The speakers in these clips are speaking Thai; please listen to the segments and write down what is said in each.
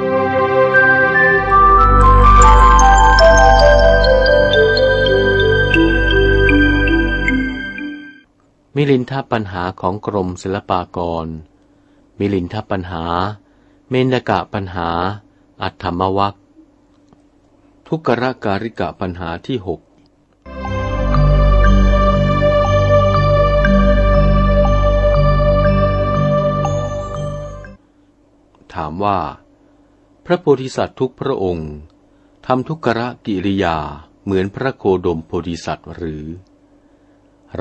มิลินทปัญหาของกรมศิลปากร มิลินทปัญหา เมนกะปัญหา อัตถมวัคทุกรการิกะปัญหาที่หกถามว่า ระโพธิสัตว์ทุกพระองค์ทำทุกขรกิริยาเหมือนพระโคดมโพธิสัตว์หรือ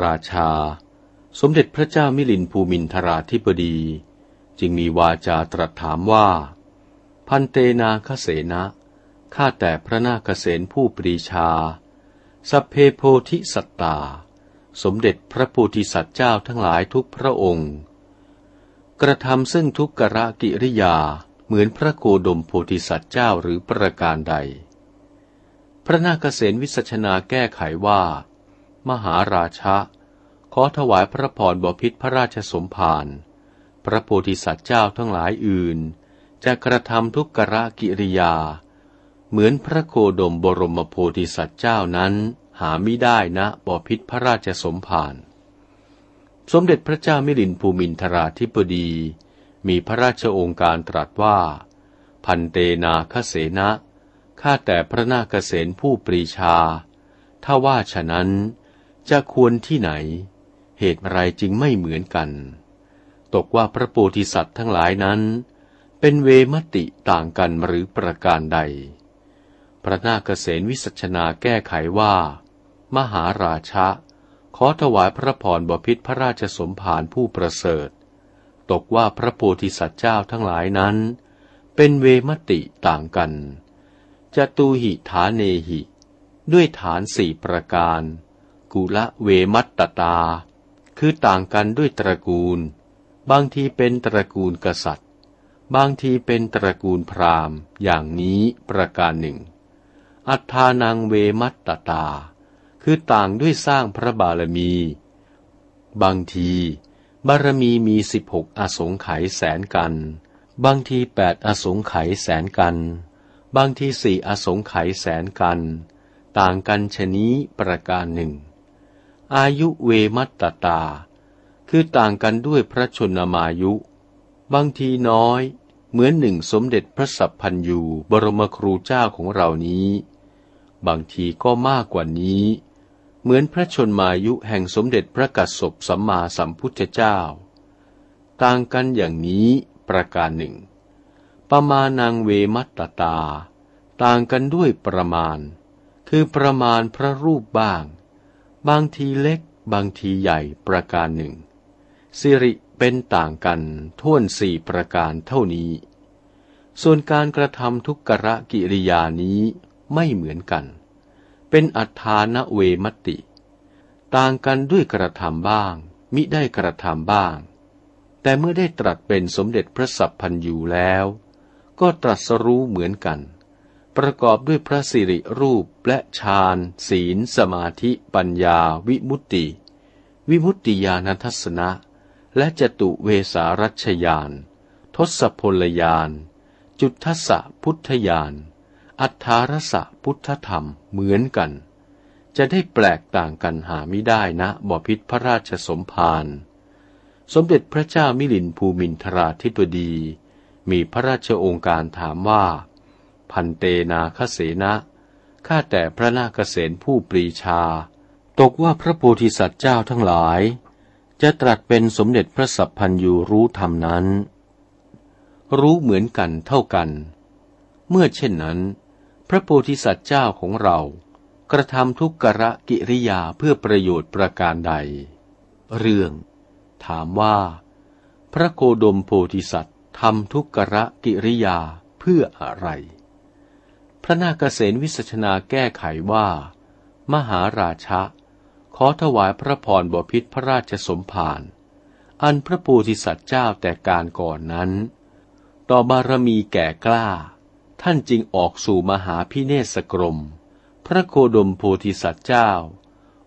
ราชา สมเด็จพระเจ้ามิลินภูมินทราธิบดี จึงมีวาจาตรัสถามว่า พันเตนาคเสนะข้าแต่พระนาคเสนผู้ปรีชา สัพเพโพธิสัตตา สมเด็จพระโพธิสัตว์เจ้าทั้งหลายทุกพระองค์ กระทำซึ่งทุกกระกิริยา เหมือนพระโคดมโพธิสัตว์เจ้าหรือประการใด พระนาคเสนวิสัชนาแก้ไขว่า มหาราชะ ขอถวายพระพรบพิษพระราชสมภารพระโพธิสัตว์เจ้าทั้งหลายอื่น จะกระทำทุกกระกิริยา เหมือนพระโคดมบรมโพธิสัตว์เจ้านั้นหาไม่ได้นะบพิษพระราชสมภารสมเด็จพระเจ้ามิลินภูมินทราธิบดี มีพระราชองค์การตรัสว่า พันเตนาคเสนะข้าแต่พระนาคเสนผู้ปรีชา ถ้าว่าฉะนั้นจะควรที่ไหน เหตุไรจึงไม่เหมือนกัน ตกว่าพระโพธิสัตว์ทั้งหลายนั้น เป็นเวมติต่างกันหรือประการใด พระนาคเษนวิสัชนาแก้ไขว่า มหาราชะขอถวายพระพรบพิษพระราชสมภารผู้ประเสริฐ ตกว่าพระโพธิสัตว์เจ้าทั้งหลายนั้น เป็นเวมติต่างกันจะตูหิฐานเนหิ ด้วยฐานสี่ประการ กุละเวมัตตตา คือต่างกันด้วยตระกูล บางทีเป็นตระกูลกษัตริย์ บางทีเป็นตระกูลพราหมณ์ อย่างนี้ประการหนึ่ง อัฏฐานังเวมัตตตา คือต่างด้วยสร้างพระบารมี บางที บารมีมีสิบหกอสงไขยแสนกัน บางทีแปดอสงไขยแสนกัน บางทีสี่อสงไขยแสนกัน ต่างกันชนี้ประการหนึ่ง อายุเวมัตตตา คือต่างกันด้วยพระชนมายุ บางทีน้อย เหมือนหนึ่งสมเด็จพระสัพพันยูบรมครูเจ้าของเรานี้ บางทีก็มากกว่านี้ เหมือนพระชนมายุแห่งสมเด็จพระกัสสปสัมมาสัมพุทธเจ้า ต่างกันอย่างนี้ประการหนึ่ง ประมาณนางเวมัตตตา ต่างกันด้วยประมาณ คือประมาณพระรูปบ้าง บางทีเล็กบางทีใหญ่ประการหนึ่ง สิริเป็นต่างกันท่วนสี่ประการเท่านี้ ส่วนการกระทำทุกกระกิริยานี้ไม่เหมือนกัน เป็นอัฏฐานเวมติ ต่างกันด้วยกระทำบ้าง มิได้กระทำบ้าง แต่เมื่อได้ตรัสเป็นสมเด็จพระสัพพันยูแล้ว ก็ตรัสรู้เหมือนกัน ประกอบด้วยพระสิริรูปและฌานศีล สมาธิปัญญา วิมุตติ วิมุตติญาณทัศนะ และจตุเวสารัชยาน ทศพลยาน จุทสะพุทธยาน อัฏฐารสะพุทธธรรมเหมือนกัน จะได้แปลกต่างกันหาไม่ได้นะบพิษพระราชสมภารสมเด็จพระเจ้ามิลินภูมินทราธิบดี มีพระราชองค์การถามว่า พันเตนาคเสนะข้าแต่พระนาคเษนผู้ปรีชา ตกว่าพระโพธิสัตว์เจ้าทั้งหลาย จะตรัสเป็นสมเด็จพระสัพพันยูรู้ธรรมนั้น รู้เหมือนกันเท่ากัน เมื่อเช่นนั้น พระโพธิสัตว์เจ้าของเรา กระทำทุกกระกิริยาเพื่อประโยชน์ประการใด เรื่อง ถามว่า พระโคดมโพธิสัตว์ทำทุกกระกิริยาเพื่ออะไร พระนาคเษนวิสัชนาแก้ไขว่า มหาราชะ ขอถวายพระพรบพิษพระราชสมภารอันพระปูธิสัตว์เจ้าแต่การก่อนนั้น ต่อบารมีแก่กล้า ท่านจึงออกสู่มหาพิเนศกรม พระโคดมโพธิสัตว์เจ้า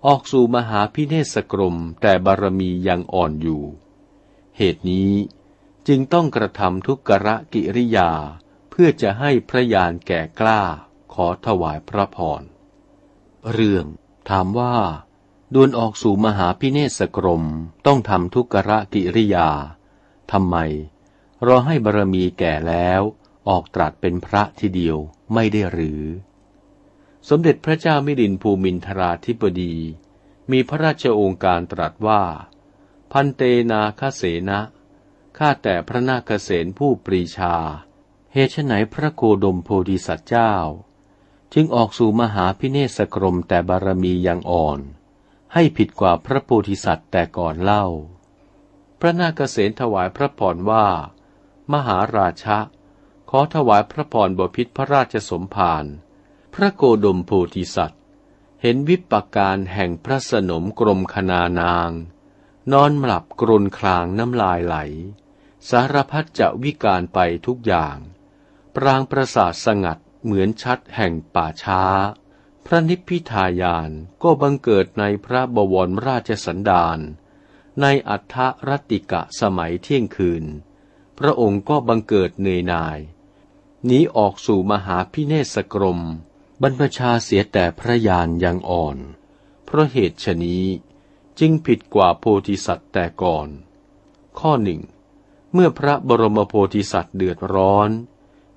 ออกสู่มหาพิเนศกรมแต่บารมียังอ่อนอยู่ เหตุนี้จึงต้องกระทำทุกกระกิริยาเพื่อจะให้พระยานแก่กล้าขอถวายพระพร เรื่องถามว่าดวนออกสู่มหาพิเนศกรมต้องทำทุกรกิริยาทำไมรอให้บารมีแก่แล้ว ออกตรัสเป็นพระทีเดียวไม่ได้หรือ สมเด็จพระเจ้ามิรินภูมินทราธิบดี มีพระราชโองการตรัสว่า พันเตนาคเสนะข้าแต่พระนาคเสนผู้ปรีชา เหตุไหนพระโคดมโพธิสัตว์เจ้า จึงออกสู่มหาพิเนศกรมแต่บารมียังอ่อน ให้ผิดกว่าพระโพธิสัตว์แต่ก่อนเล่า พระนาคเสนถวายพระพรว่า มหาราชะ ขอถวายพระพรบพิษพระราชสมภาร พระโกดมโพธิสัตว์ เห็นวิปการแห่งพระสนมกรมคณานาง นอนหลับกรนคลางน้ำลายไหล สารพัดจะวิการไปทุกอย่าง ปรางประสาทสงัดเหมือนชัดแห่งป่าช้า พระนิพพิทายานก็บังเกิดในพระบวรราชสันดาน ในอัฏฐรติกะสมัยเที่ยงคืน พระองค์ก็บังเกิดเนยนาย หนีออกสู่มหาพิเนศกรม บรรพชาเสียแต่พระยานยังอ่อน เพราะเหตุชนี้จึงผิดกว่าโพธิสัตว์แต่ก่อน ข้อหนึ่ง เมื่อพระบรมโพธิสัตว์เดือดร้อน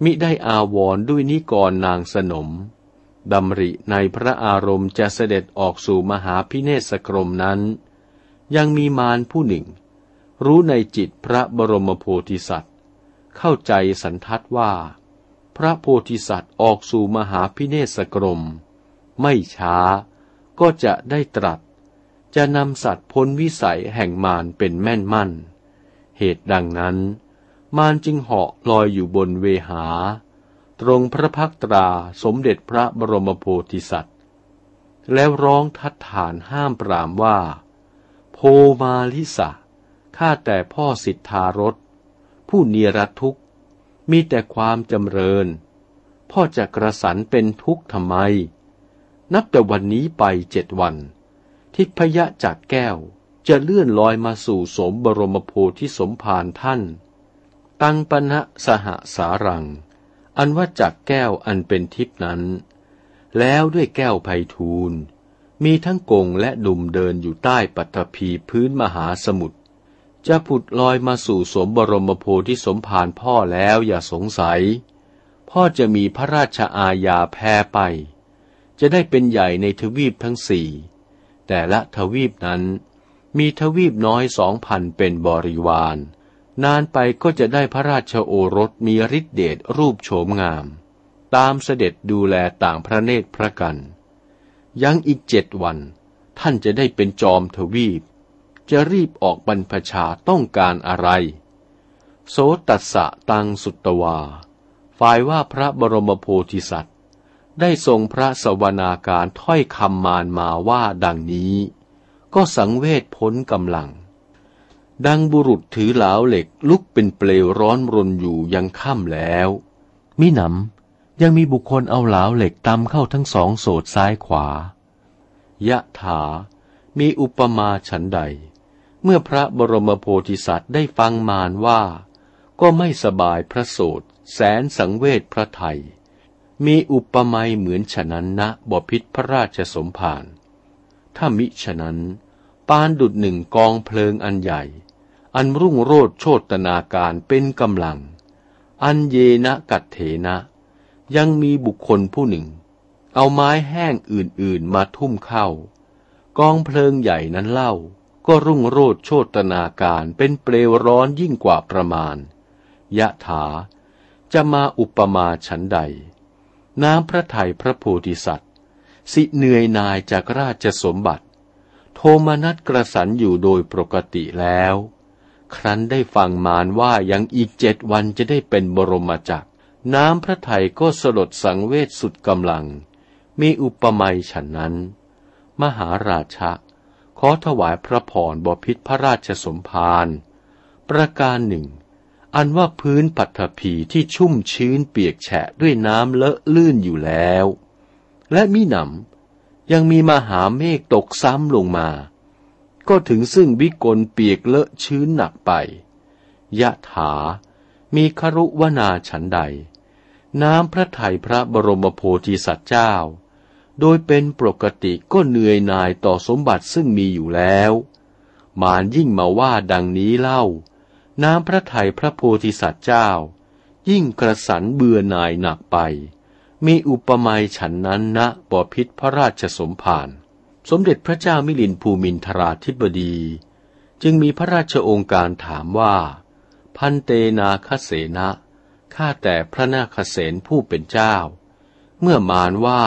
มิได้อาวรด้วยนิกรนางสนมดำริในพระอารมณ์จะเสด็จออกสู่มหาพิเนศกรมนั้น ยังมีมารผู้หนึ่ง รู้ในจิตพระบรมโพธิสัตว์ เข้าใจสันทัดว่า พระโพธิสัตว์ออกสู่มหาพิเนศกรม ไม่ช้าก็จะได้ตรัส จะนำสัตว์พ้นวิสัยแห่งมารเป็นแม่นมั่น เหตุดังนั้น มารจึงเหาะลอยอยู่บนเวหา ตรงพระพักตราสมเด็จพระบรมโพธิสัตว์ แล้วร้องทัดฐานห้ามปรามว่า โพมาลิสะข้าแต่พ่อสิทธารสผู้เนียรทุก มีแต่ความจำเริญ พ่อจะกระสันเป็นทุกข์ทำไม นับแต่วันนี้ไปเจ็ดวัน ทิพยะจากแก้วจะเลื่อนลอยมาสู่สมบรมโพธิสมภารท่าน ตังปณะสหสารัง อันว่าจากแก้วอันเป็นทิพนั้น แล้วด้วยแก้วไพทูลมีทั้งกงและดุมเดินอยู่ใต้ปัตภีพื้นมหาสมุทร จะผุดลอยมาสู่สมบรมโพธิสมภารพ่อแล้วอย่าสงสัย พ่อจะมีพระราชอาญาแพ้ไป จะได้เป็นใหญ่ในทวีปทั้งสี่ แต่ละทวีปนั้น มีทวีปน้อยสองพันเป็นบริวาร นานไปก็จะได้พระราชโอรสมีฤทธิเดชรูปโฉมงาม ตามเสด็จดูแลต่างพระเนตรพระกัน ยังอีกเจ็ดวัน ท่านจะได้เป็นจอมทวีป จะรีบออกบรรพชาต้องการอะไร โสตัสสะตังสุตตวา ฝ่ายว่าพระบรมโพธิสัตว์ ได้ทรงพระสวนาการถ้อยคำมานมาว่าดังนี้ ก็สังเวชพ้นกำลัง ดังบุรุษถือเหลาเหล็กลุกเป็นเปลวร้อนรนอยู่ยังค่ำแล้วมิหนำยังมีบุคคลเอาเหลาเหล็กตำเข้าทั้งสองโสดซ้ายขวา ยะถามีอุปมาฉันใด เมื่อพระบรมโพธิสัตว์ได้ฟังมารว่า ก็ไม่สบายพระโสดแสนสังเวชพระไทย มีอุปมาเหมือนฉะนั้นนะบพิษพระราชสมภารถ้ามิฉะนั้น ปานดุดหนึ่งกองเพลิงอันใหญ่ อันรุ่งโรดโชตนาการเป็นกำลัง อันเยนะกัดเถนะ ยังมีบุคคลผู้หนึ่ง เอาไม้แห้งอื่นๆมาทุ่มเข้า กองเพลิงใหญ่นั้นเล่า ก็รุ่งโรดโชตนาการเป็นเปลวร้อนยิ่งกว่าประมาณ ยะถาจะมาอุปมาฉันใด น้ำพระทัยพระโพธิสัตว์ สิเหนื่อยนายจากราชสมบัติ โทมนัสกระสันอยู่โดยปกติแล้ว ครั้นได้ฟังมารว่ายังอีกเจ็ดวันจะได้เป็นบรมจักร น้ำพระทัยก็สลดสังเวชสุดกำลัง มีอุปมาฉันนั้น มหาราชะ อถวายพระพรบพิษพระราชสมภารประการหนึ่ง อันว่าพื้นปัทภีที่ชุ่มชื้นเปียกแฉะด้วยน้ำเลอะลื่นอยู่แล้ว และมิหนำยังมีมหาเมฆตกซ้ำลงมา ก็ถึงซึ่งวิกลเปียกเลอะชื้นหนักไป ยะถา มีครุวนาฉันใด น้ำพระทัยพระบรมโพธิสัตว์เจ้า โดยเป็นปกติก็เหนื่อยหน่ายต่อสมบัติซึ่งมีอยู่แล้ว มารยิ่งมาว่าดังนี้เล่า น้ำพระทัยพระโพธิสัตว์เจ้า ยิ่งกระสันเบื่อหน่ายหนักไป มีอุปมาฉันนั้นณบพิษพระราชสมภารสมเด็จพระเจ้ามิลินภูมินทราธิบดี จึงมีพระราชองค์การถามว่า พันเตนาคเสนะข้าแต่พระนาคเสนผู้เป็นเจ้า เมื่อมานว่า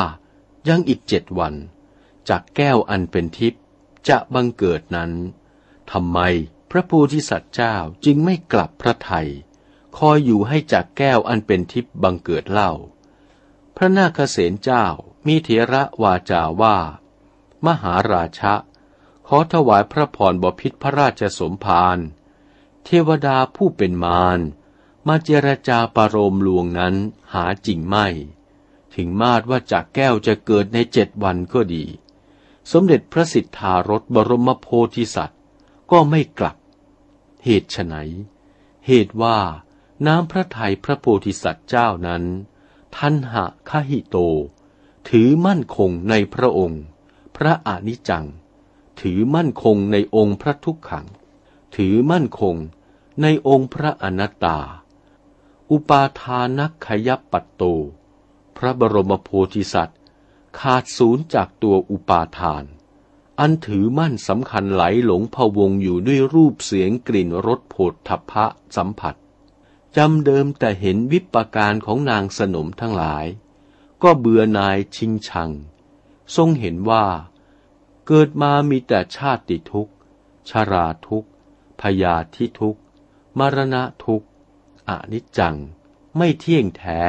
ยังอีกเจ็ดวัน จากแก้วอันเป็นทิพย์จะบังเกิดนั้นทำไมพระโพธิสัตว์เจ้าจึงไม่กลับพระไทยคอยอยู่ให้จากแก้วอันเป็นทิพย์บังเกิดเล่า พระนาคเสนเจ้ามีเถระวาจาว่า มหาราชะ ขอถวายพระพรบพิษพระราชสมภารเทวดาผู้เป็นมารมาเจรจาปรโรมลวงนั้นหาจริงไม่ ถึงมาดว่าจากแก้วจะเกิดในเจ็ดวันก็ดี สมเด็จพระสิทธารถบรมโพธิสัตว์ ก็ไม่กลับ เหตุไฉนเหตุว่าน้ำพระทัยพระโพธิสัตว์เจ้านั้น ทันหะคหิโต ถือมั่นคงในพระองค์ พระอนิจัง ถือมั่นคงในองค์พระทุกขัง ถือมั่นคงในองค์พระอนัตตา อุปาทานักขยับปัตโต พระบรมโพธิสัตว์ ขาดศูนย์จากตัวอุปาทาน อันถือมั่นสำคัญไหลหลงพวงอยู่ด้วยรูปเสียงกลิ่นรสโผฏฐัพพะสัมผัสจำเดิมแต่เห็นวิปการของนางสนมทั้งหลาย ก็เบื่อนายชิงชัง ทรงเห็นว่า เกิดมามีแต่ชาติทุกข์ ชาราทุกข์พยาธิทุกข์ มรณะทุกข์อนิจจัง ไม่เที่ยงแท้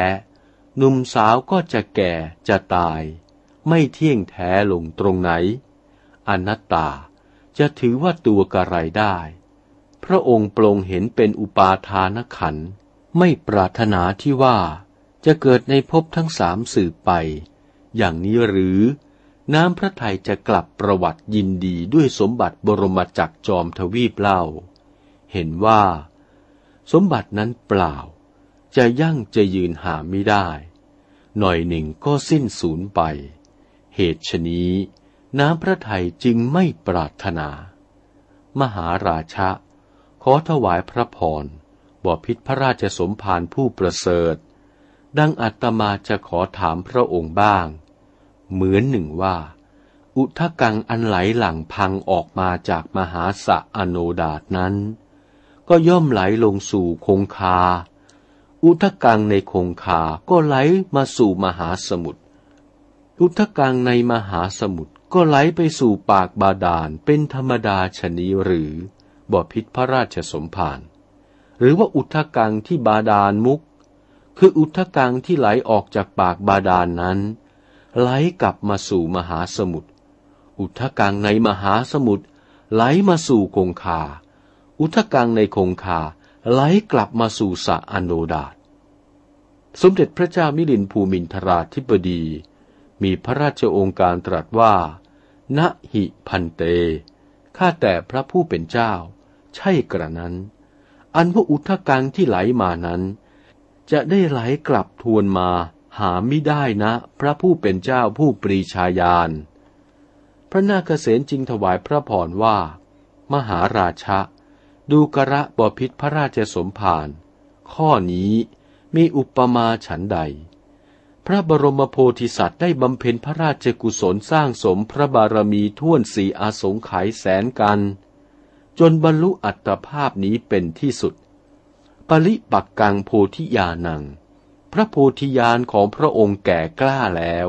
หนุ่มสาวก็จะแก่จะตาย ไม่เที่ยงแท้ลงตรงไหน อนัตตาจะถือว่าตัวกระไรได้ พระองค์ปรงเห็นเป็นอุปาทานขัน ไม่ปรารถนาที่ว่าจะเกิดในภพทั้งสามสืบไป อย่างนี้หรือ น้ำพระทัยจะกลับประวัติยินดีด้วยสมบัติบรมจักจอมทวีปเล่า เห็นว่า สมบัตินั้นเปล่า จะยั่งจะยืนหาไม่ได้ หน่อยหนึ่งก็สิ้นสูญไป เหตุชนี้น้ำพระทัยจึงไม่ปรารถนา มหาราชะ ขอถวายพระพรบอพิษพระราชสมภารผู้ประเสริฐ ดังอัตมาจะขอถามพระองค์บ้าง เหมือนหนึ่งว่า อุทกังอันไหลหลังพังออกมาจากมหาสะอโนดาตนั้น ก็ย่อมไหลลงสู่คงคา อุทกังในคงคา ก็ไหลมาสู่มหาสมุทร อุทกังในมหาสมุทรก็ไหลไปสู่ปากบาดาลเป็นธรรมดาชนีหรือบ่อพิษพระราชสมภาร หรือว่าอุทกังที่บาดาลมุก คืออุทกังที่ไหลออกจากปากบาดาลนนั้นไหลกลับมาสู่มหาสมุทร อุทกังในมหาสมุทรไหลมาสู่คงคา อุทกังในคงคา ไหลกลับมาสู่สะอโนดาตสมเด็จพระเจ้ามิลินภูมินทราธิบดี มีพระราชองค์การตรัสว่า ณหิพันเต ข้าแต่พระผู้เป็นเจ้า ใช่กระนั้น อันว่าอุทกังที่ไหลมานั้น จะได้ไหลกลับทวนมาหาไม่ได้นะ พระผู้เป็นเจ้าผู้ปรีชาญาณ พระนาคเษนจึงถวายพระพรว่า มหาราชะ ดูกระบพิษพระราชสมภารข้อนี้มีอุปมาฉันใด พระบรมโพธิสัตว์ได้บำเพ็ญพระราชกุศลสร้างสมพระบารมีท่วนสี่อาสงไขยแสนกัน จนบรรลุอัตภาพนี้เป็นที่สุด ปริปักกังโพธิญาณัง พระโพธิญาณของพระองค์แก่กล้าแล้ว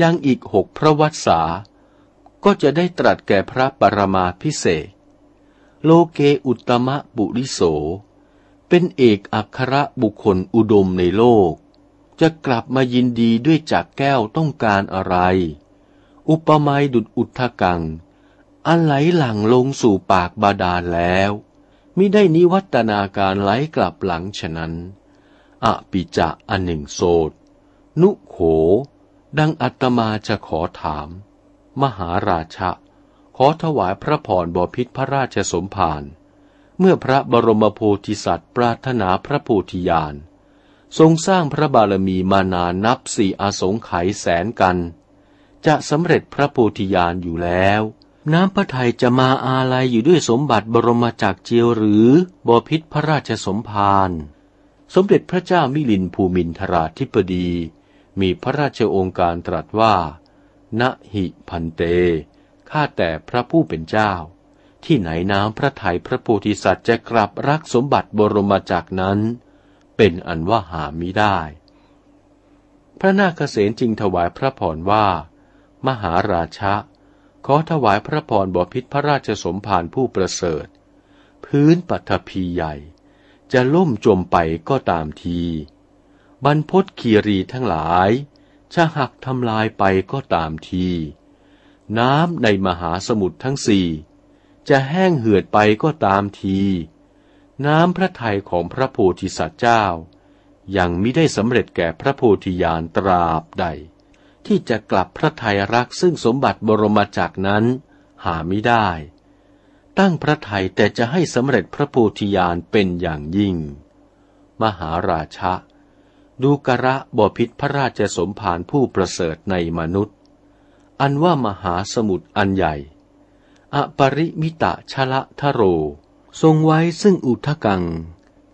ยังอีกหกพระวัษาก็จะได้ตรัสแก่พระปรมาพิเศษ โลเกอุตมะบุริโส เป็นเอกอัครบุคคลอุดมในโลก จะกลับมายินดีด้วยจากแก้วต้องการอะไร อุปมาดุดอุทธกัง อันไหลหลังลงสู่ปากบาดาลแล้วมิได้นิวัตนาการไหลกลับหลังฉะนั้น อปิจะอันหนึ่งโสดนุโข ดังอัตมาจะขอถาม มหาราชะ อถวายพระพรบพิษพระราชสมภารเมื่อพระบรมโพธิสัตว์ปรารถนาพระโพธิญาณทรงสร้างพระบารมีมานานนับสี่อาสงไขยแสนกัน จะสำเร็จพระโพธิญาณอยู่แล้ว น้ำพระทัยจะมาอาลัยอยู่ด้วยสมบัติบรมจักเจียวหรือบอพิษพระราชสมภารสมเด็จพระเจ้ามิลินภูมินทราธิปดี มีพระราชองค์การตรัสว่า ณหิพันเต ข้าแต่พระผู้เป็นเจ้า ที่ไหนน้ำพระทัยพระโพธิสัตว์จะกลับรักสมบัติบรมจักรนั้น เป็นอันว่าหามิได้ พระนาคเษนจึงถวายพระพรว่า มหาราชะ ขอถวายพระพรบพิษพระราชสมภารผู้ประเสริฐ พื้นปัทภีใหญ่ จะล่มจมไปก็ตามที บรรพศคีรีทั้งหลาย จะหักทำลายไปก็ตามที น้ำในมหาสมุทรทั้งสี่ จะแห้งเหือดไปก็ตามที น้ำพระทัยของพระโพธิสัตว์เจ้า ยังมิได้สำเร็จแก่พระโพธิญาณตราบใด ที่จะกลับพระทัยรักซึ่งสมบัติบรมจักนั้นหาไม่ได้ ตั้งพระทัยแต่จะให้สำเร็จพระโพธิญาณเป็นอย่างยิ่ง มหาราชะดูกระบพิษพระราชสมภารผู้ประเสริฐในมนุษย์ อันว่ามหาสมุทรอันใหญ่ อปริมิตะชะละทะโร ทรงไว้ซึ่งอุทกัง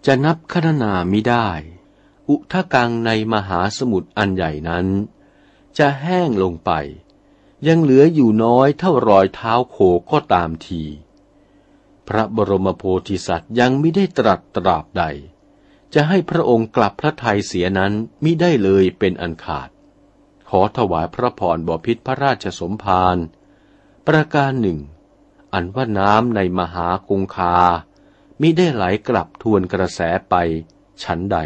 จะนับคณนามิได้ อุทกังในมหาสมุทรอันใหญ่นั้น จะแห้งลงไป ยังเหลืออยู่น้อยเท่ารอยเท้าโคก็ตามที พระบรมโพธิสัตว์ยังไม่ได้ตรัสตราบใด จะให้พระองค์กลับพระทัยเสียนั้นมิได้เลยเป็นอันขาด ขอถวายพระพรบพิษพระราชสมภารประการหนึ่ง อันว่าน้ำในมหาคงคา มิได้ไหลกลับทวนกระแสไป ฉันใด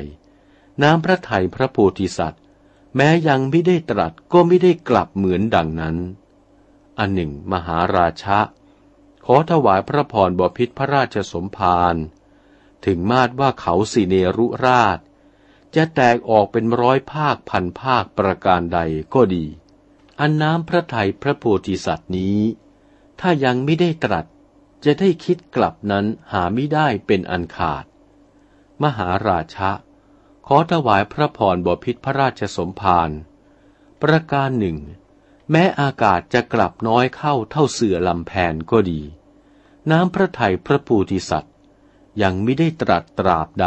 น้ำพระไทยพระโพธิสัตว์ แม้ยังไม่ได้ตรัสก็ไม่ได้กลับเหมือนดังนั้น อันหนึ่ง มหาราชะ ขอถวายพระพรบพิษพระราชสมภารถึงมาดว่าเขาสีเนรุราช จะแตกออกเป็นร้อยภาคพันภาคประการใดก็ดี อันน้ำพระทัยพระโพธิสัตว์นี้ ถ้ายังไม่ได้ตรัส จะได้คิดกลับนั้นหาไม่ได้เป็นอันขาด มหาราชะ ขอถวายพระพรบพิษพระราชสมภารประการหนึ่ง แม้อากาศจะกลับน้อยเข้าเท่าเสือลำแพนก็ดี น้ำพระทัยพระปูติสัตว์ยังไม่ได้ตรัสตราบใด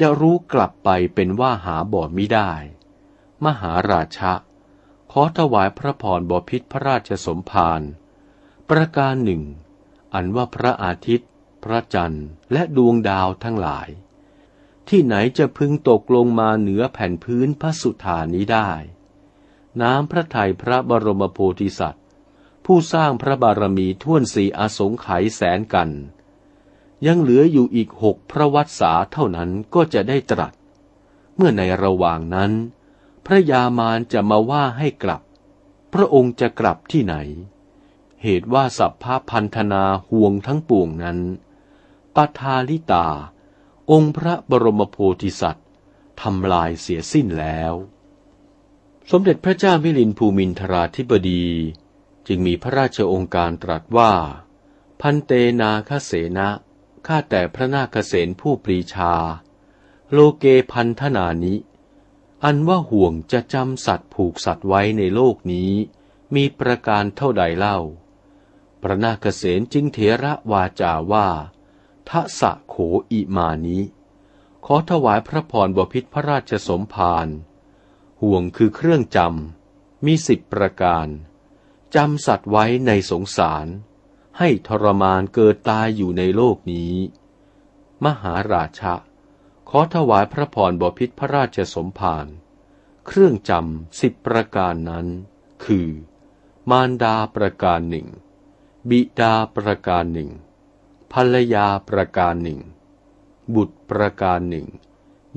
จะรู้กลับไปเป็นว่าหาบ่อมิได้ มหาราชะ ขอถวายพระพรบพิษพระราชสมภารประการหนึ่ง อันว่าพระอาทิตย์ พระจันทร์ และดวงดาวทั้งหลาย ที่ไหนจะพึงตกลงมาเหนือแผ่นพื้นพระสุธานี้ได้ น้ำพระทัยพระบรมโพธิสัตว์ ผู้สร้างพระบารมีท่วนสีอาสงไขยแสนกัน ยังเหลืออยู่อีกหกพระวัตสาเท่านั้นก็จะได้ตรัส เมื่อในระหว่างนั้น พระยามารจะมาว่าให้กลับ พระองค์จะกลับที่ไหน เหตุว่าสัพพะพันธนาห่วงทั้งปวงนั้นปทาลิตา องค์พระบรมโพธิสัตว์ทำลายเสียสิ้นแล้ว สมเด็จพระเจ้ามิลินภูมินทราธิบดี จึงมีพระราชองค์การตรัสว่า พันเตนาคเสนะ ข้าแต่พระนาคเสนผู้ปรีชา โลเกพันธนานิ อันว่าห่วงจะจำสัตว์ผูกสัตว์ไว้ในโลกนี้ มีประการเท่าใดเล่า พระนาคเษนจึงเถระวาจาว่าทะสะโขอิมานิขอถวายพระพรบพิษพระราชสมภารห่วงคือเครื่องจำมีสิบประการจำสัตว์ไว้ในสงสาร ให้ทรมานเกิดตายอยู่ในโลกนี้ มหาราชะ ขอถวายพระพรบพิษพระราชสมภาร เครื่องจำสิบประการนั้น คือ มารดาประการหนึ่ง บิดาประการหนึ่ง ภรรยาประการหนึ่ง บุตรประการหนึ่ง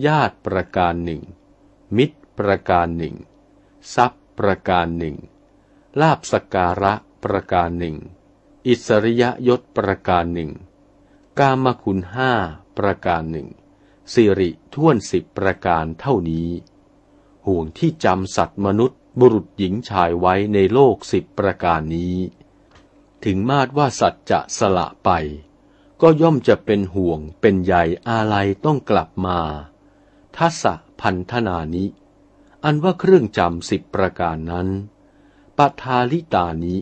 ญาติประการหนึ่ง มิตรประการหนึ่ง ทรัพย์ประการหนึ่ง ลาบสการะประการหนึ่ง อิสริยยศประการหนึ่ง กามคุณห้าประการหนึ่ง สิริท่วนสิบประการเท่านี้ ห่วงที่จำสัตว์มนุษย์บุรุษหญิงชายไว้ในโลกสิบประการนี้ ถึงมาดว่าสัตว์จะสละไป ก็ย่อมจะเป็นห่วงเป็นใยอาลัยต้องกลับมา ทัศพันธนานิ อันว่าเครื่องจำสิบประการนั้นปทาลิตานิ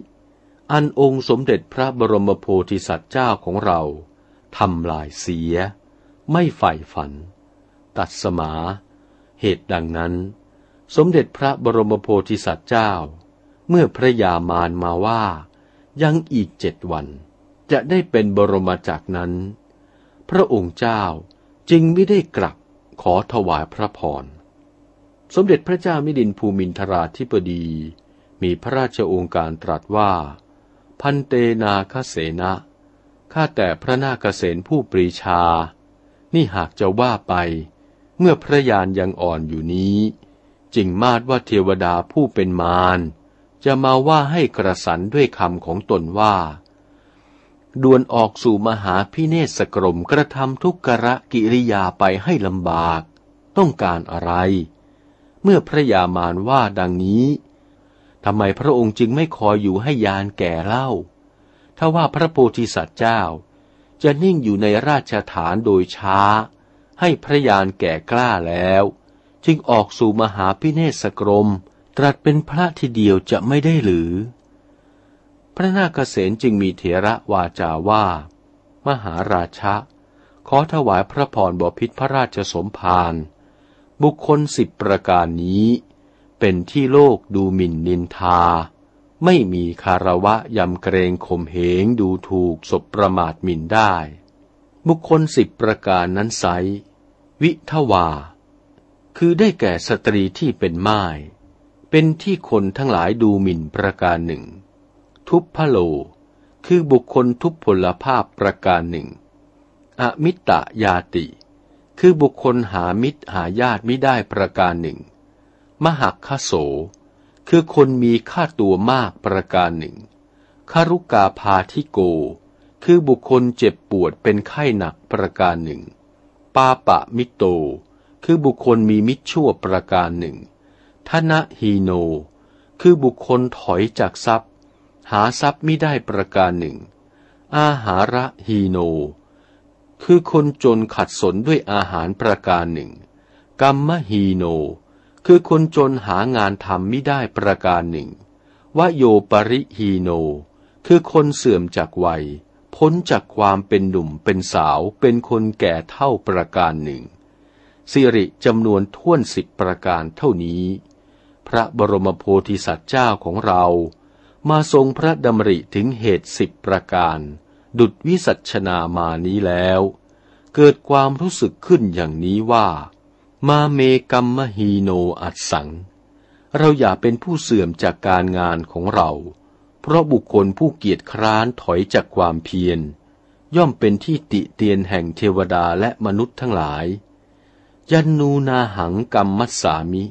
อันองค์สมเด็จพระบรมโพธิสัตว์เจ้าของเราทำลายเสีย ไม่ใฝ่ฝัน ตัดสมา เหตุดังนั้น สมเด็จพระบรมโพธิสัตว์เจ้า เมื่อพระยามารมาว่า ยังอีกเจ็ดวัน จะได้เป็นบรมจักนั้น พระองค์เจ้าจึงไม่ได้กลับขอถวายพระพร สมเด็จพระเจ้ามิลินภูมินทราธิปดี มีพระราชโองการตรัสว่า พันเตนาคเสนะข้าแต่พระนาคเษนผู้ปรีชา นี่หากจะว่าไป เมื่อพระยานยังอ่อนอยู่นี้จึงมาดว่าเทวดาผู้เป็นมารจะมาว่าให้กระสันด้วยคำของตนว่าดวนออกสู่มหาพิเนศกรมกระทำทุกขะกิริยาไปให้ลำบาก ต้องการอะไร เมื่อพระยามารว่าดังนี้ ทำไมพระองค์จึงไม่คอยอยู่ให้ยานแก่เล่า ถ้าว่าพระโพธิสัตว์เจ้า จะนิ่งอยู่ในราชฐานโดยช้า ให้พระยานแก่กล้าแล้ว จึงออกสู่มหาพิเนศกรม ตรัสเป็นพระทีเดียวจะไม่ได้หรือ พระนาคเษนจึงมีเถระวาจาว่า มหาราชะ ขอถวายพระพรบพิษพระราชสมภารบุคคลสิบประการนี้ เป็นที่โลกดูหมิ่นนินทา ไม่มีคารวะยำเกรงข่มเหงดูถูกศพประมาทหมิ่นได้ บุคคลสิบประการนั้นไซวิทวา คือได้แก่สตรีที่เป็นไม้เป็นที่คนทั้งหลายดูหมิ่นประการหนึ่ง ทุพพโล คือบุคคลทุพพลภาพประการหนึ่ง อมิตะยาติ คือบุคคลหามิตรหาญาติไม่ได้ประการหนึ่ง มหักขโส คือคนมีค่าตัวมากประการหนึ่งคารุกาพาทิโก คือบุคคลเจ็บปวดเป็นไข้หนักประการหนึ่ง ปาปะมิโต คือบุคคลมีมิตรชั่วประการหนึ่งทนะฮีโน คือบุคคลถอยจากทรัพย์ หาทรัพย์ไม่ได้ประการหนึ่ง อาหาระฮีโน คือคนจนขัดสนด้วยอาหารประการหนึ่ง กรรมฮีโน คือคนจนหางานทำไม่ได้ประการหนึ่งวโยปริฮีโน คือคนเสื่อมจากวัย พ้นจากความเป็นหนุ่มเป็นสาวเป็นคนแก่เท่าประการหนึ่งสิริจำนวนท่วนสิบประการเท่านี้ พระบรมโพธิสัตว์เจ้าของเรา มาทรงพระดำริถึงเหตุสิบประการ ดุดวิสัชนามานี้แล้ว เกิดความรู้สึกขึ้นอย่างนี้ว่า มาเมกัมมฮีโนอัดสัง เราอย่าเป็นผู้เสื่อมจากการงานของเรา เพราะบุคคลผู้เกียจคร้านถอยจากความเพียร ย่อมเป็นที่ติเตียนแห่งเทวดาและมนุษย์ทั้งหลาย ยันนูนาหังกรรมมัสสามิ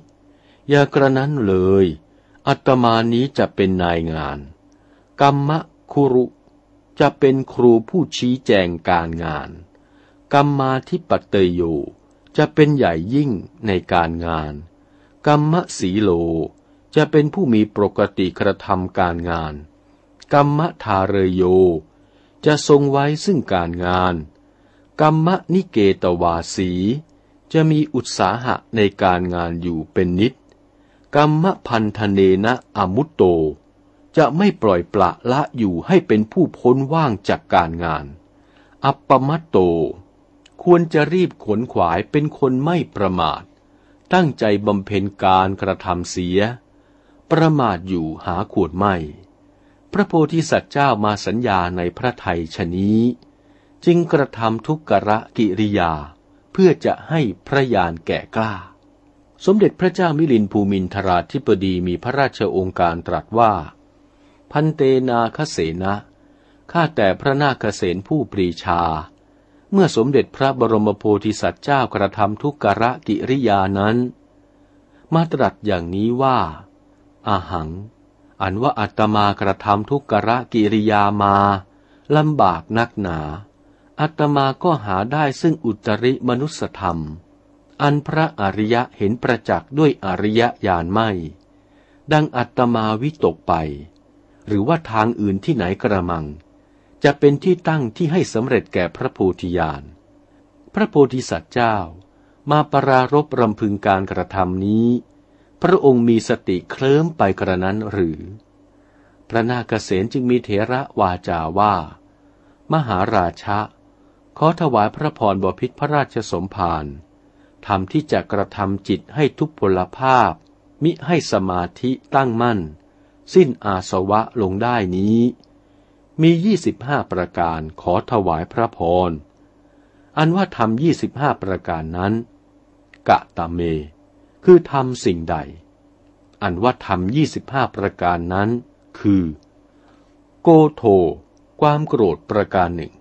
อย่ากระนั้นเลย อัตมานี้จะเป็นนายงาน กรรมะคุรุ จะเป็นครูผู้ชี้แจงการงาน กรรมาทิปเตโย จะเป็นใหญ่ยิ่งในการงาน กรรมสีโล จะเป็นผู้มีปกติกระทำการงาน กรรมทาเรโย จะทรงไว้ซึ่งการงาน กรรมนิเกตวาสี จะมีอุตสาหะในการงานอยู่เป็นนิด กรรมพันธเนนะอมุตโต จะไม่ปล่อยปละละอยู่ให้เป็นผู้พ้นว่างจากการงาน อัปปมัตโต ควรจะรีบขนขวายเป็นคนไม่ประมาท ตั้งใจบำเพ็ญการกระทำเสีย ประมาทอยู่หาขวดไม่ พระโพธิสัตว์เจ้ามาสัญญาในพระไทยชนี้ จึงกระทำทุกกระกิริยา เพื่อจะให้พระยานแก่กล้า สมเด็จพระเจ้ามิลินภูมินทราธิปดีมีพระราชองค์การตรัสว่า พันเตนาคเสนะข้าแต่พระนาคเสนผู้ปรีชา เมื่อสมเด็จพระบรมโพธิสัตว์เจ้ากระทำทุกกระกิริยานั้น มาตรัสอย่างนี้ว่า อาหัง อันว่าอัตมากระทำทุกกระกิริยามาลำบากนักหนา อัตมาก็หาได้ซึ่งอุตริมนุสธรรม อันพระอริยะเห็นประจักษ์ด้วยอริยญาณไม่ ดังอัตมาวิตกไป หรือว่าทางอื่นที่ไหนกระมัง จะเป็นที่ตั้งที่ให้สำเร็จแก่พระโพธิญาณ พระโพธิสัตว์เจ้ามาปรารบรำพึงการกระทำนี้ พระองค์มีสติเคลิ้มไปกระนั้นหรือ พระนาคเษนจึงมีเถระวาจาว่า มหาราชะ ขอถวายพระพรบพิษพระราชสมภารทำที่จะกระทำจิตให้ทุพพลภาพ มิให้สมาธิตั้งมั่น สิ้นอาสวะลงได้นี้ มียี่สิบห้าประการขอถวายพระพร อันว่าทำยี่สิบห้าประการนั้น กะตะเม คือทำสิ่งใด อันว่าทำยี่สิบห้าประการนั้น คือ โกโท ความโกรธประการหนึ่ง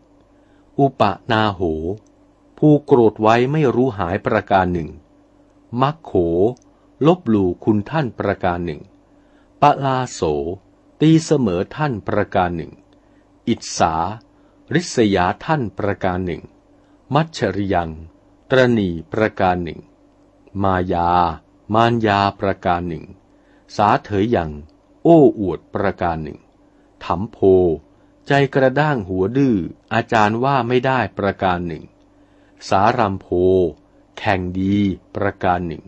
อุปนาโห ผู้โกรธไว้ไม่รู้หายประการหนึ่ง มักโข ลบหลู่คุณท่านประการหนึ่งปะลาโส ตีเสมอท่านประการหนึ่ง อิสาริษยาท่านประการหนึ่ง มัชชริยัง ตรณีประการหนึ่ง มายา มานยาประการหนึ่ง สาเถยยัง โอ้อวดประการหนึ่งถมโพ ใจกระด้างหัวดื้ออาจารย์ว่าไม่ได้ประการหนึ่ง สารัมโพ แข่งดีประการหนึ่ง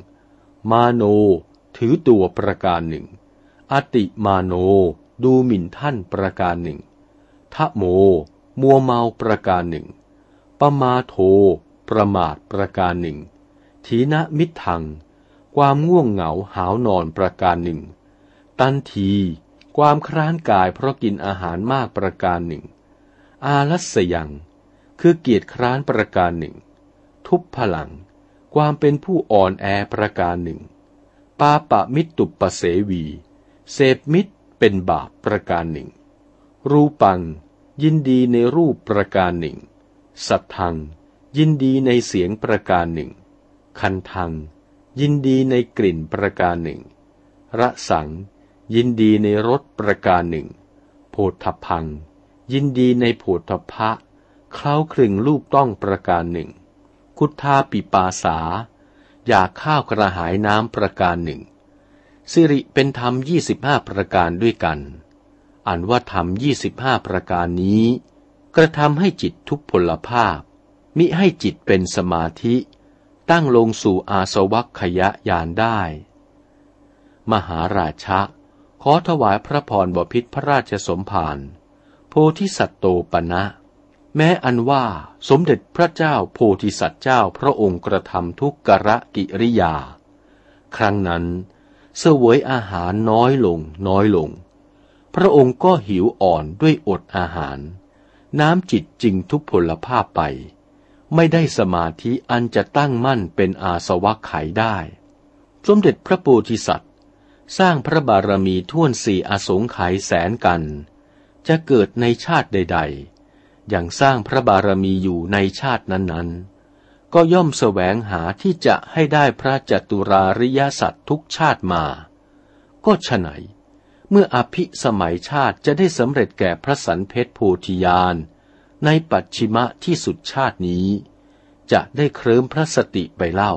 มาโน ถือตัวประการหนึ่ง อติมาโนดูหมิ่นท่านประการหนึ่ง ทะโม มัวเมาประการหนึ่งปมาโท ประมาทประการหนึ่ง ทีนะมิทัง ความง่วงเหงาหาวนอนประการหนึ่ง ตันที ความคร้านกายเพราะกินอาหารมากประการหนึ่ง อาลัสยัง คือเกียรติคร้านประการหนึ่ง ทุพพลัง ความเป็นผู้อ่อนแอประการหนึ่ง ปาปะมิตุปเสวี เสพมิตรเป็นบาปประการหนึ่ง รูปัง ยินดีในรูปประการหนึ่ง สัทธัง ยินดีในเสียงประการหนึ่ง คันทัง ยินดีในกลิ่นประการหนึ่ง ระสัง ยินดีในรสประการหนึ่ง โพธพัง ยินดีในโพธพะ เคล้าคลึงรูปต้องประการหนึ่ง คุทาปิปาสา อยากข้าวกระหายน้ำประการหนึ่งสิริเป็นธรรมยี่สิบห้าประการด้วยกัน อันว่าธรรมยี่สิบห้าประการนี้ กระทำให้จิตทุกพลภาพ มิให้จิตเป็นสมาธิ ตั้งลงสู่อาสวัคขยะยานได้ มหาราชะ ขอถวายพระพรบพิษพระราชสมภารโพธิสัตโตปณะแม้อันว่าสมเด็จพระเจ้าโพธิสัตว์เจ้าพระองค์กระทำทุกกระกิริยา ครั้งนั้นเสวยอาหารน้อยลงน้อยลง พระองค์ก็หิวอ่อนด้วยอดอาหาร น้ำจิตจึงทุพพลภาพไป ไม่ได้สมาธิอันจะตั้งมั่นเป็นอาสวะไขได้ สมเด็จพระโพธิสัตว์ สร้างพระบารมีท่วนสี่อสงไขยแสนกัน จะเกิดในชาติใด ๆ อย่างสร้างพระบารมีอยู่ในชาตินั้นๆ ก็ย่อมแสวงหาที่จะให้ได้พระจตุราริยสัตว์ทุกชาติมา ก็ฉไหน เมื่ออภิสมัยชาติจะได้สำเร็จแก่พระสันเพชรโพธิญาณในปัจฉิมะที่สุดชาตินี้ จะได้เคลิ้มพระสติไปเล่า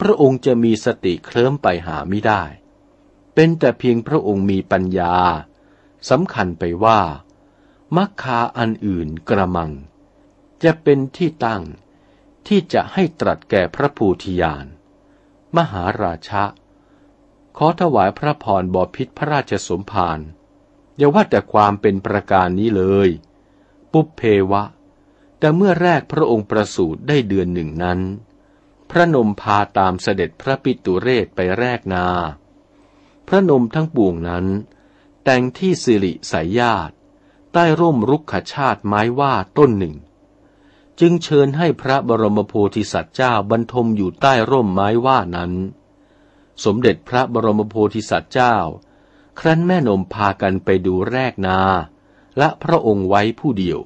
พระองค์จะมีสติเคลิ้มไปหาไม่ได้ เป็นแต่เพียงพระองค์มีปัญญาสำคัญไปว่ามัคคาอันอื่นกระมัง จะเป็นที่ตั้งที่จะให้ตรัสแก่พระภูธิญาณมหาราชะ ขอถวายพระพรบพิษพระราชสมภารอย่าว่าแต่ความเป็นประการนี้เลย ปุบเพวะ แต่เมื่อแรกพระองค์ประสูติได้เดือนหนึ่งนั้น พระนมพาตามเสด็จพระปิตุเรศไปแรกนา พระนมทั้งปวงนั้น แต่งที่สิริสายญาติ ใต้ร่มรุกขชาติไม้ว่าต้นหนึ่ง จึงเชิญให้พระบรมโพธิสัตว์เจ้าบรรทมอยู่ใต้ร่มไม้ว่านั้น สมเด็จพระบรมโพธิสัตว์เจ้า ครั้นแม่นมพากันไปดูแรกนา และพระองค์ไว้ผู้เดียว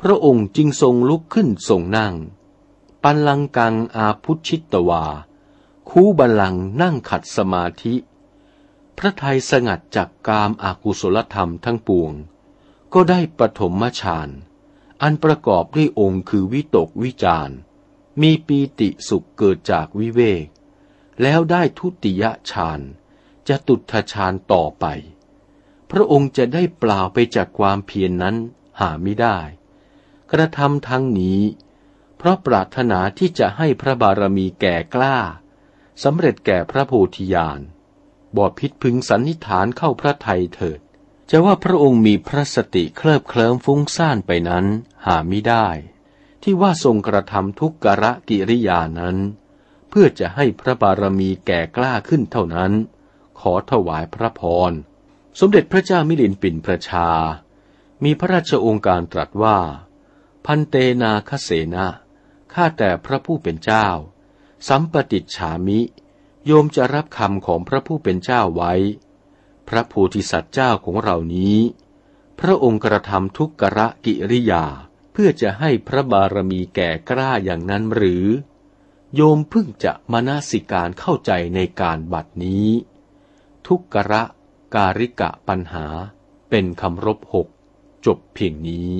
พระองค์จึงทรงลุกขึ้นทรงนั่ง ปันลังกังอาพุชิตวา คูบัลลังนั่งขัดสมาธิ พระไทยสงัดจากกามอากุศลธรรมทั้งปวง ก็ได้ปฐมฌานอันประกอบด้วยองค์คือวิตกวิจารมีปีติสุขเกิดจากวิเวก แล้วได้ทุติยฌานจะตุทฌานต่อไป พระองค์จะได้เปล่าไปจากความเพียรนนั้นหาไม่ได้ กระทำทั้งนี้ เพราะปรารถนาที่จะให้พระบารมีแก่กล้าสำเร็จแก่พระโพธิญาณบอพิษพึงสันนิฐานเข้าพระไทยเถิด จะว่าพระองค์มีพระสติเคลิบเคลิ้มฟุ้งซ่านไปนั้นหาไม่ได้ ที่ว่าทรงกระทำทุกกระกิริยานั้น พื่อจะให้พระบารมีแก่กล้าขึ้นเท่านั้น ขอถวายพระพร สมเด็จพระเจ้ามิลินปินประชา มีพระราชองค์การตรัสว่า พันเตนาคเสนาข้าแต่พระผู้เป็นเจ้า สัมปติฉามิ โยมจะรับคำของพระผู้เป็นเจ้าไว้ พระโพธิสัตว์เจ้าของเรานี้ พระองค์กระทำทุกกระกิริยา เพื่อจะให้พระบารมีแก่กล้าอย่างนั้นหรือ โยมเพิ่งจะมานาสิการเข้าใจในการบัดนี้ ทุกกระการิกะปัญหาเป็นคำรบหกจบเพียงนี้